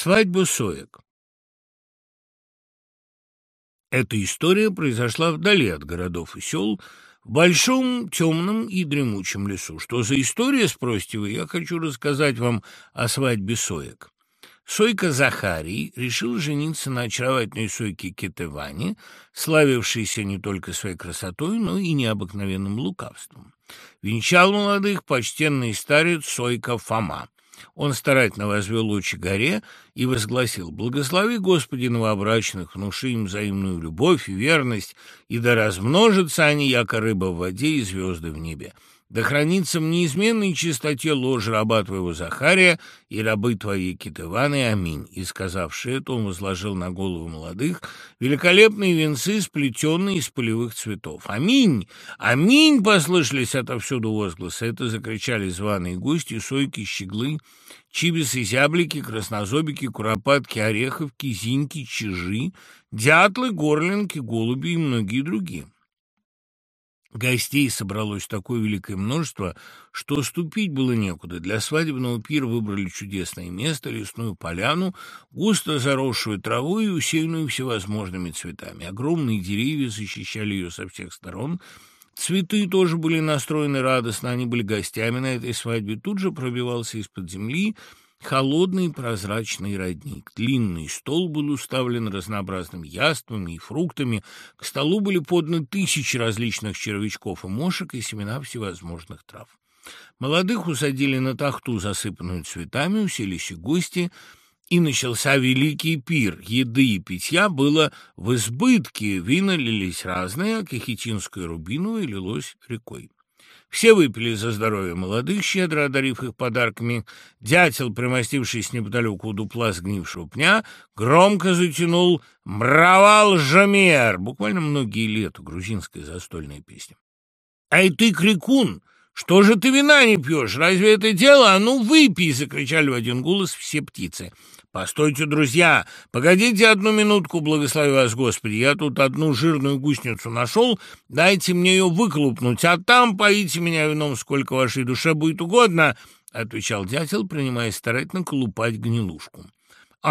Свадьба соек. Эта история произошла вдали от городов и сел, в большом, темном и дремучем лесу. Что за история, спросите вы, я хочу рассказать вам о свадьбе соек. Сойка Захарий решил жениться на очаровательной Сойке Кетеване, славившейся не только своей красотой, но и необыкновенным лукавством. Венчал молодых почтенный старец Сойка Фома. Он старательно возвел лучи горе и возгласил «Благослови, Господи, новобрачных, внуши им взаимную любовь и верность, и да размножатся они, яко рыба в воде и звезды в небе». Да хранится в неизменной чистоте ложь раба твоего Захария и рабы твои Китываны. Аминь. И, сказавши это, он возложил на голову молодых великолепные венцы, сплетенные из полевых цветов. Аминь! Аминь! Послышались отовсюду возгласы. Это закричали званые гости, сойки, щеглы, чибисы, зяблики, краснозобики, куропатки, ореховки, зиньки, чижи, дятлы, горлинки, голуби и многие другие. Гостей собралось такое великое множество, что ступить было некуда. Для свадебного пира выбрали чудесное место, лесную поляну, густо заросшую травой и усеянную всевозможными цветами. Огромные деревья защищали ее со всех сторон, Цветы тоже были настроены радостно, они были гостями на этой свадьбе. Тут же пробивался из-под земли Холодный прозрачный родник. Длинный стол был уставлен разнообразными яствами и фруктами. К столу были поданы тысячи различных червячков и мошек и семена всевозможных трав. Молодых усадили на тахту, засыпанную цветами, уселись и гости, и начался великий пир. Еды и питья было в избытке, вина лились разные, а кахетинское рубиновое лилось рекой. Все выпили за здоровье молодых, щедро одарив их подарками. Дятел, примостившись неподалеку у дупла сгнившего пня, громко затянул «Мравал Жамер!» Буквально многие лета грузинская застольная песня. «Эй ты, крикун! Что же ты вина не пьешь? Разве это дело? А ну, выпей!» — закричали в один голос все птицы. «Постойте, друзья! Погодите одну минутку, благослови вас, Господи! Я тут одну жирную гусеницу нашел, дайте мне ее выколупнуть, а там поите меня вином, сколько вашей душе будет угодно!» — отвечал дятел, принимая старательно колупать гнилушку.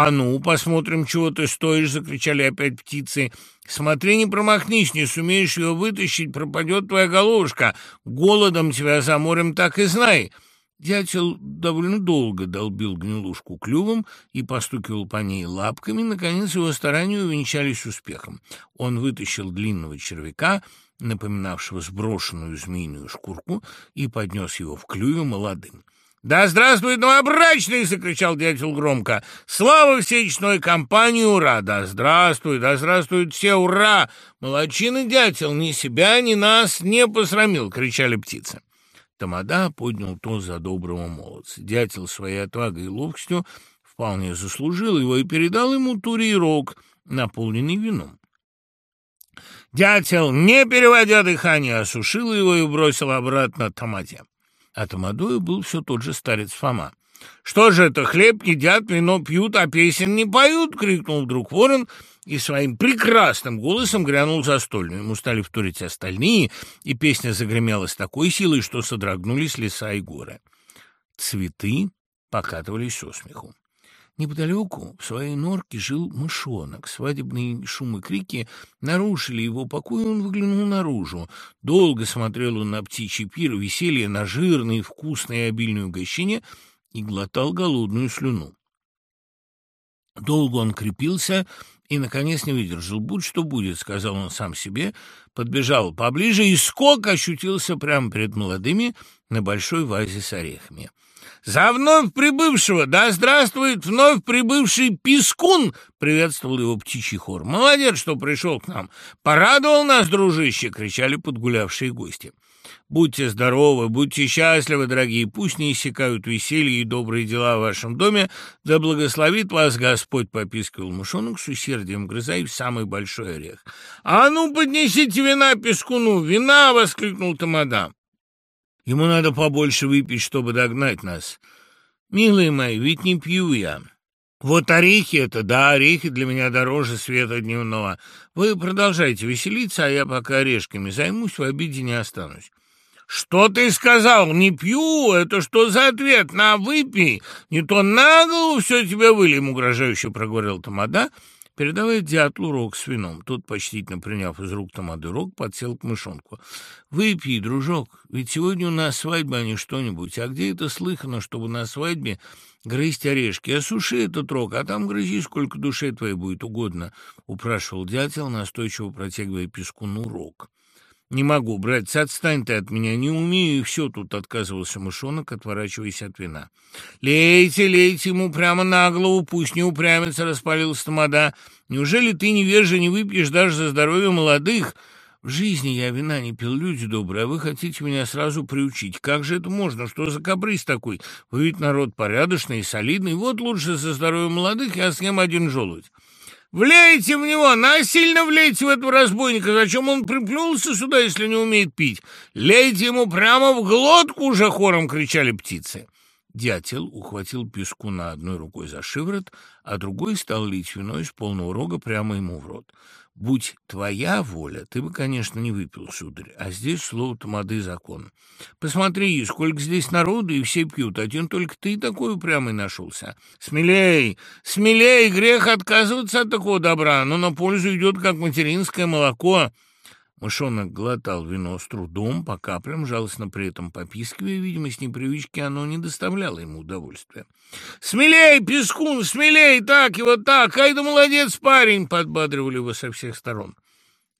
«А ну, посмотрим, чего ты стоишь!» — закричали опять птицы. «Смотри, не промахнись, не сумеешь ее вытащить, пропадет твоя головушка. Голодом тебя заморем, так и знай!» Дятел довольно долго долбил гнилушку клювом и постукивал по ней лапками. Наконец его старания увенчались успехом. Он вытащил длинного червяка, напоминавшего сброшенную змеиную шкурку, и поднес его в клюве молодым. «Да здравствует новобрачный!» — закричал дятел громко. «Слава всей компании! Ура! Да здравствует! Да здравствуют все! Ура! Молодчина дятел ни себя, ни нас не посрамил!» — кричали птицы. Тамада поднял тост за доброго молодца. Дятел своей отвагой и ловкостью вполне заслужил его и передал ему турий рог, наполненный вином. Дятел, не переводя дыхание, осушил его и бросил обратно Тамаде. А Тамадою был все тот же старец Фома. «Что же это, хлеб едят, вино пьют, а песен не поют?» — крикнул вдруг ворон и своим прекрасным голосом грянул застольную. Ему стали вторить остальные, и песня загремела с такой силой, что содрогнулись леса и горы. Цветы покатывались со смеху. Неподалеку в своей норке жил мышонок. Свадебные шумы крики нарушили его покой, и он выглянул наружу. Долго смотрел он на птичий пир, веселье, на жирные, вкусные и обильные угощения и глотал голодную слюну. Долго он крепился и, наконец, не выдержал. «Будь что будет», — сказал он сам себе, подбежал поближе и скок ощутился прямо перед молодыми на большой вазе с орехами. «За вновь прибывшего! Да здравствует вновь прибывший Пискун!» — приветствовал его птичий хор. «Молодец, что пришел к нам! Порадовал нас, дружище!» — кричали подгулявшие гости. Будьте здоровы, будьте счастливы, дорогие, пусть не иссякают веселье и добрые дела в вашем доме, да благословит вас Господь, — попискивал мышонок с усердием, грызая в самый большой орех. — А ну, поднесите вина пескуну! Вина! — воскликнул Тамада. Ему надо побольше выпить, чтобы догнать нас. Милые мои, ведь не пью я. Вот орехи это, да, орехи для меня дороже света дневного. Вы продолжайте веселиться, а я пока орешками займусь, в обиде не останусь. «Что ты сказал? Не пью? Это что за ответ? На, выпей! Не то на голову все тебе выльем!» — угрожающе проговорил Тамада, передавая дятлу рог с вином. Тот, почтительно приняв из рук Тамады рог, подсел к мышонку. «Выпей, дружок, ведь сегодня у нас свадьба, а не что-нибудь. А где это слыхано, чтобы на свадьбе грызть орешки? Осуши этот рог, а там грызи, сколько душе твоей будет угодно», — упрашивал дятел, настойчиво протягивая пескуну рог. «Не могу, братец, отстань ты от меня, не умею, и все тут», — отказывался мышонок, отворачиваясь от вина. «Лейте, лейте ему прямо на голову, пусть не упрямится», — распалился тамада. «Неужели ты, невежа, не выпьешь даже за здоровье молодых?» В жизни я вина не пил, люди добрые, а вы хотите меня сразу приучить. Как же это можно? Что за каприз такой? Вы ведь народ порядочный и солидный. Вот лучше за здоровье молодых я съем один желудь. Влейте в него, насильно влейте в этого разбойника. Зачем он приплюнулся сюда, если не умеет пить? Лейте ему прямо в глотку, уже хором кричали птицы. Дятел ухватил песку на одной рукой за шиворот, а другой стал лить вино из полного рога прямо ему в рот. Будь твоя воля, ты бы, конечно, не выпил, сударь, а здесь слово тамады закон. Посмотри, сколько здесь народу, и все пьют, один только ты такой упрямый нашелся. Смелей, смелей, грех отказываться от такого добра, но на пользу идет, как материнское молоко». Мышонок глотал вино с трудом, по каплям, жалостно при этом попискивая, видимо, с непривычки оно не доставляло ему удовольствия. «Смелей, Пескун, смелей, так и вот так! Ай да молодец, парень!» — подбадривали его со всех сторон.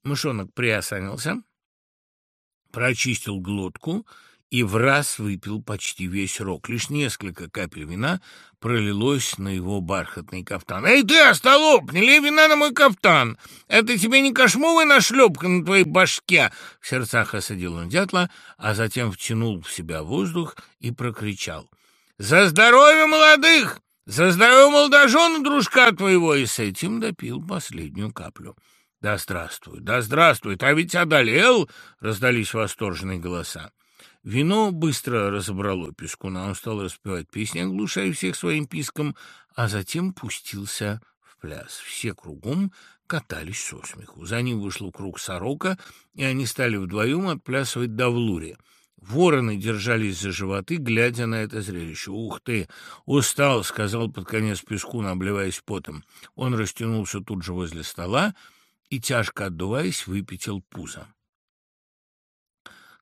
Мышонок приосанился, прочистил глотку и в раз выпил почти весь рог. Лишь несколько капель вина пролилось на его бархатный кафтан. «Эй ты, остолоп, не лей вина на мой кафтан! Это тебе не кошмовая нашлепка на твоей башке!» В сердцах осадил он дятла, а затем втянул в себя воздух и прокричал. «За здоровье молодых! За здоровье молодожена, дружка твоего!» И с этим допил последнюю каплю. «Да здравствуй, да здравствуй! А ведь одолел!» — раздались восторженные голоса. Вино быстро разобрало пескуна, он стал распевать песни, оглушая всех своим писком, а затем пустился в пляс. Все кругом катались со смеху. За ним вышел круг сорока, и они стали вдвоем отплясывать до влуре. Вороны держались за животы, глядя на это зрелище. «Ух ты! Устал!» — сказал под конец пескун, обливаясь потом. Он растянулся тут же возле стола и, тяжко отдуваясь, выпятил пузо.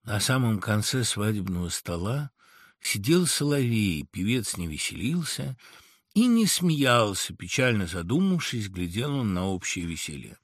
На самом конце свадебного стола сидел соловей, певец не веселился и не смеялся, печально задумавшись, глядел он на общее веселье.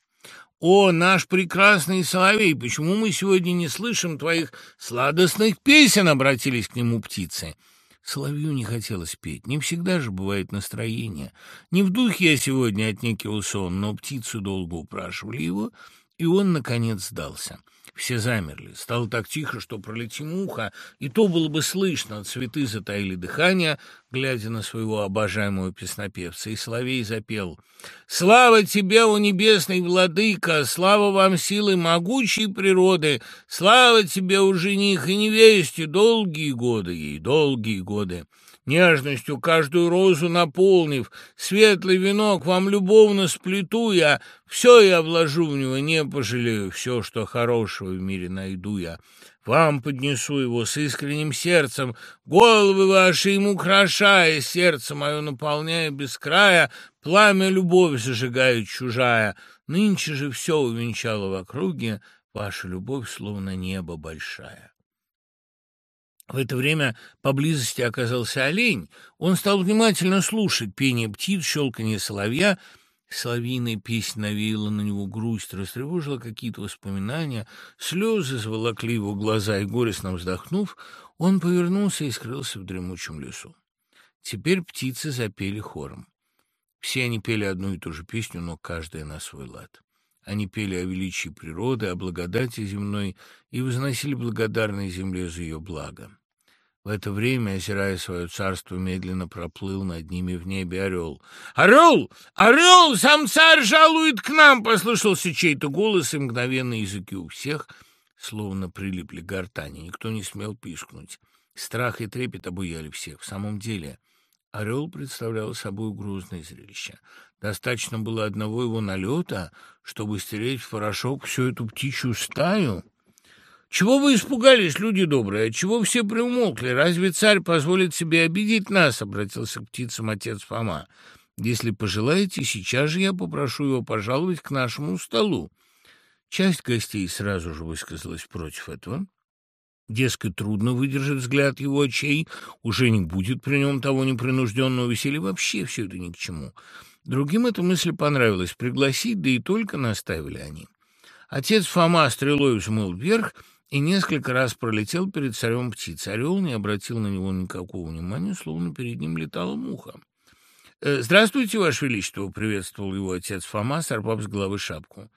«О, наш прекрасный соловей, почему мы сегодня не слышим твоих сладостных песен?» — обратились к нему птицы. Соловью не хотелось петь. Не всегда же бывает настроение. Не в духе я сегодня отнекивался он, но птицу долго упрашивали его, и он, наконец, сдался. Все замерли. Стало так тихо, что пролети муха, и то было бы слышно. Цветы затаили дыхание, глядя на своего обожаемого песнопевца, и Соловей запел «Слава тебе, о небесный владыка! Слава вам силы могучей природы! Слава тебе, у жених и невесте! Долгие годы ей, долгие годы!» Нежностью каждую розу наполнив, светлый венок вам любовно сплету я, все я вложу в него, не пожалею, все, что хорошего в мире найду я. Вам поднесу его с искренним сердцем, головы ваши им украшая, сердце мое наполняя без края, пламя любовь зажигает чужая. Нынче же все увенчало в округе, ваша любовь словно небо большая. В это время поблизости оказался олень. Он стал внимательно слушать пение птиц, щелканье соловья. Соловьиная песня навеяла на него грусть, растревожила какие-то воспоминания. Слезы заволокли его глаза, и, горестно вздохнув, он повернулся и скрылся в дремучем лесу. Теперь птицы запели хором. Все они пели одну и ту же песню, но каждая на свой лад. Они пели о величии природы, о благодати земной и возносили благодарной земле за ее благо. В это время, озирая свое царство, медленно проплыл над ними в небе орел. «Орел! Орел! Сам царь жалует к нам!» — послышался чей-то голос, и мгновенно языки у всех словно прилипли к гортани. Никто не смел пискнуть. Страх и трепет обуяли всех. В самом деле, орел представлял собой грозное зрелище. Достаточно было одного его налета, чтобы стереть в порошок всю эту птичью стаю. Чего вы испугались, люди добрые? Чего все приумолкли? Разве царь позволит себе обидеть нас?» — обратился к птицам отец Фома. «Если пожелаете, сейчас же я попрошу его пожаловать к нашему столу». Часть гостей сразу же высказалась против этого. Дескать, трудно выдержать взгляд его очей, уже не будет при нем того непринужденного веселья, вообще все это ни к чему. Другим эта мысль понравилась — пригласить, да и только наставили они. Отец Фома стрелой взмыл вверх и несколько раз пролетел перед царем птиц. Орел не обратил на него никакого внимания, словно перед ним летала муха. «Э, «Здравствуйте, Ваше Величество!» — приветствовал его отец Фома, сорвав с головы шапку.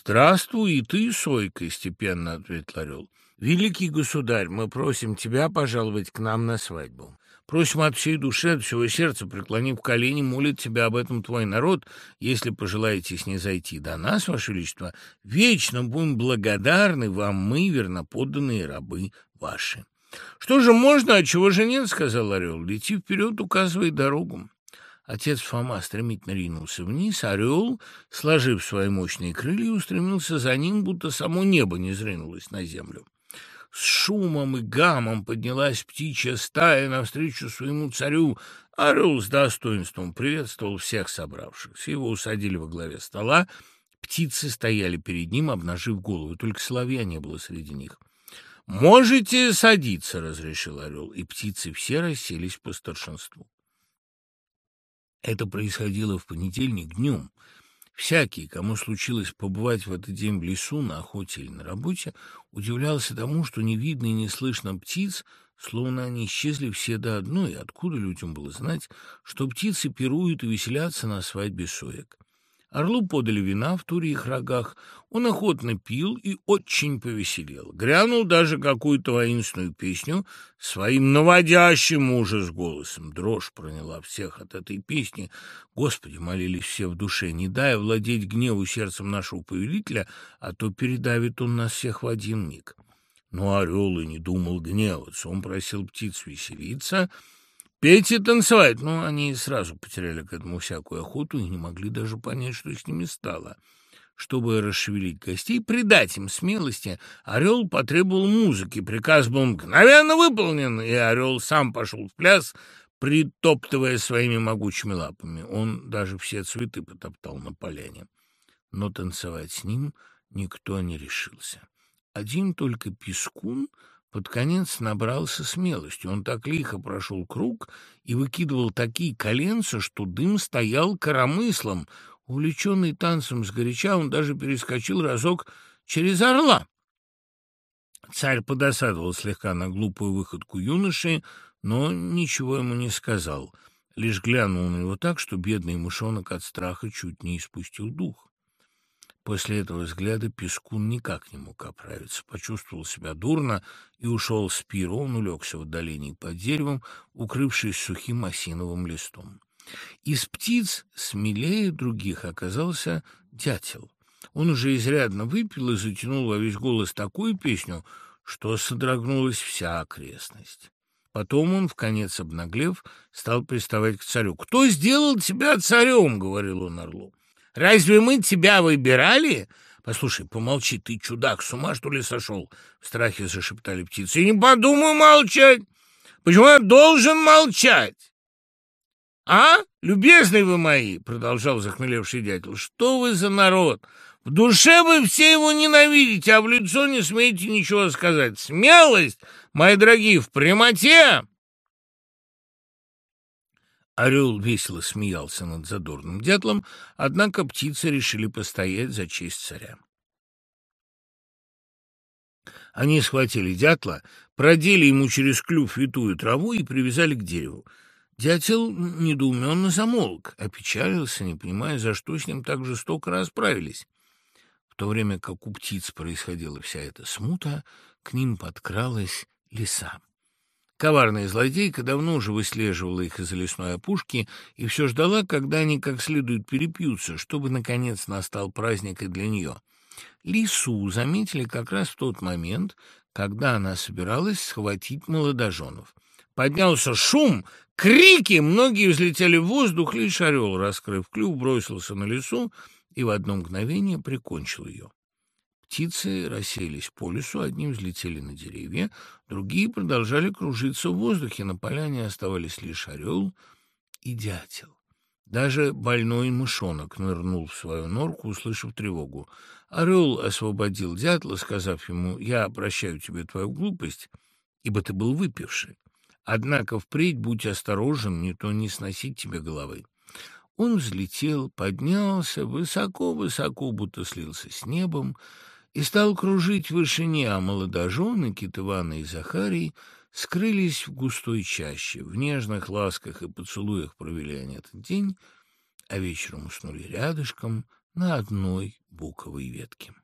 «Здравствуй, и ты, Сойка!» — степенно ответил орел. «Великий государь, мы просим тебя пожаловать к нам на свадьбу. Просим от всей души, от всего сердца, преклонив колени, молит тебя об этом твой народ. Если пожелаете снизойти до нас, Ваше Величество, вечно будем благодарны вам мы, верноподданные рабы ваши». «Что же можно, а чего же нет?» — сказал орел. «Лети вперед, указывай дорогу». Отец Фома стремительно ринулся вниз, орел, сложив свои мощные крылья, устремился за ним, будто само небо не зринулось на землю. С шумом и гамом поднялась птичья стая навстречу своему царю. Орел с достоинством приветствовал всех собравшихся. Его усадили во главе стола. Птицы стояли перед ним, обнажив голову. Только соловья не было среди них. «Можете садиться», — разрешил орел, и птицы все расселись по старшинству. Это происходило в понедельник днем. Всякий, кому случилось побывать в этот день в лесу, на охоте или на работе, удивлялся тому, что не видно и не слышно птиц, словно они исчезли все до одной. Откуда людям было знать, что птицы пируют и веселятся на свадьбе соек? Орлу подали вина в туре их рогах. Он охотно пил и очень повеселел. Грянул даже какую-то воинственную песню своим наводящим ужас голосом. Дрожь проняла всех от этой песни. Господи, молились все в душе, не дай владеть гневу сердцем нашего повелителя, а то передавит он нас всех в один миг. Но орел и не думал гневаться. Он просил птиц веселиться — петь и танцевать. Но они сразу потеряли к этому всякую охоту и не могли даже понять, что с ними стало. Чтобы расшевелить гостей, придать им смелости, орел потребовал музыки. Приказ был мгновенно выполнен, и орел сам пошел в пляс, притоптывая своими могучими лапами. Он даже все цветы потоптал на поляне. Но танцевать с ним никто не решился. Один только Пескун — под конец набрался смелости. Он так лихо прошел круг и выкидывал такие коленца, что дым стоял коромыслом. Увлеченный танцем сгоряча, он даже перескочил разок через орла. Царь подосадовал слегка на глупую выходку юноши, но ничего ему не сказал. Лишь глянул на него так, что бедный мышонок от страха чуть не испустил дух. После этого взгляда Пескун никак не мог оправиться, почувствовал себя дурно и ушел с пира. Он улегся в отдалении под деревом, укрывшись сухим осиновым листом. Из птиц смелее других оказался дятел. Он уже изрядно выпил и затянул во весь голос такую песню, что содрогнулась вся окрестность. Потом он, в конец обнаглев, стал приставать к царю. «Кто сделал тебя царем?» — говорил он орлу. Разве мы тебя выбирали? Послушай, помолчи, ты чудак, с ума что ли сошел? В страхе зашептали птицы. И не подумай молчать. Почему я должен молчать? А, любезные вы мои, продолжал захмелевший дятел, что вы за народ? В душе вы все его ненавидите, а в лицо не смеете ничего сказать. Смелость, мои дорогие, в прямоте Орел весело смеялся над задорным дятлом, однако птицы решили постоять за честь царя. Они схватили дятла, продели ему через клюв витую траву и привязали к дереву. Дятел недоуменно замолк, опечалился, не понимая, за что с ним так жестоко расправились. В то время как у птиц происходила вся эта смута, к ним подкралась лиса. Коварная злодейка давно уже выслеживала их из-за лесной опушки и все ждала, когда они как следует перепьются, чтобы, наконец, настал праздник и для нее. Лису заметили как раз в тот момент, когда она собиралась схватить молодоженов. Поднялся шум, крики, многие взлетели в воздух, лишь орел, раскрыв клюв, бросился на лесу и в одно мгновение прикончил ее. Птицы рассеялись по лесу, одни взлетели на деревья, другие продолжали кружиться в воздухе. На поляне оставались лишь орел и дятел. Даже больной мышонок нырнул в свою норку, услышав тревогу. Орел освободил дятла, сказав ему, «Я прощаю тебе твою глупость, ибо ты был выпивший. Однако впредь будь осторожен, не то не сносить тебе головы». Он взлетел, поднялся высоко-высоко, будто слился с небом, и стал кружить в вышине, а молодожены, Китывана и Захарий, скрылись в густой чаще. В нежных ласках и поцелуях провели они этот день, а вечером уснули рядышком на одной буковой ветке.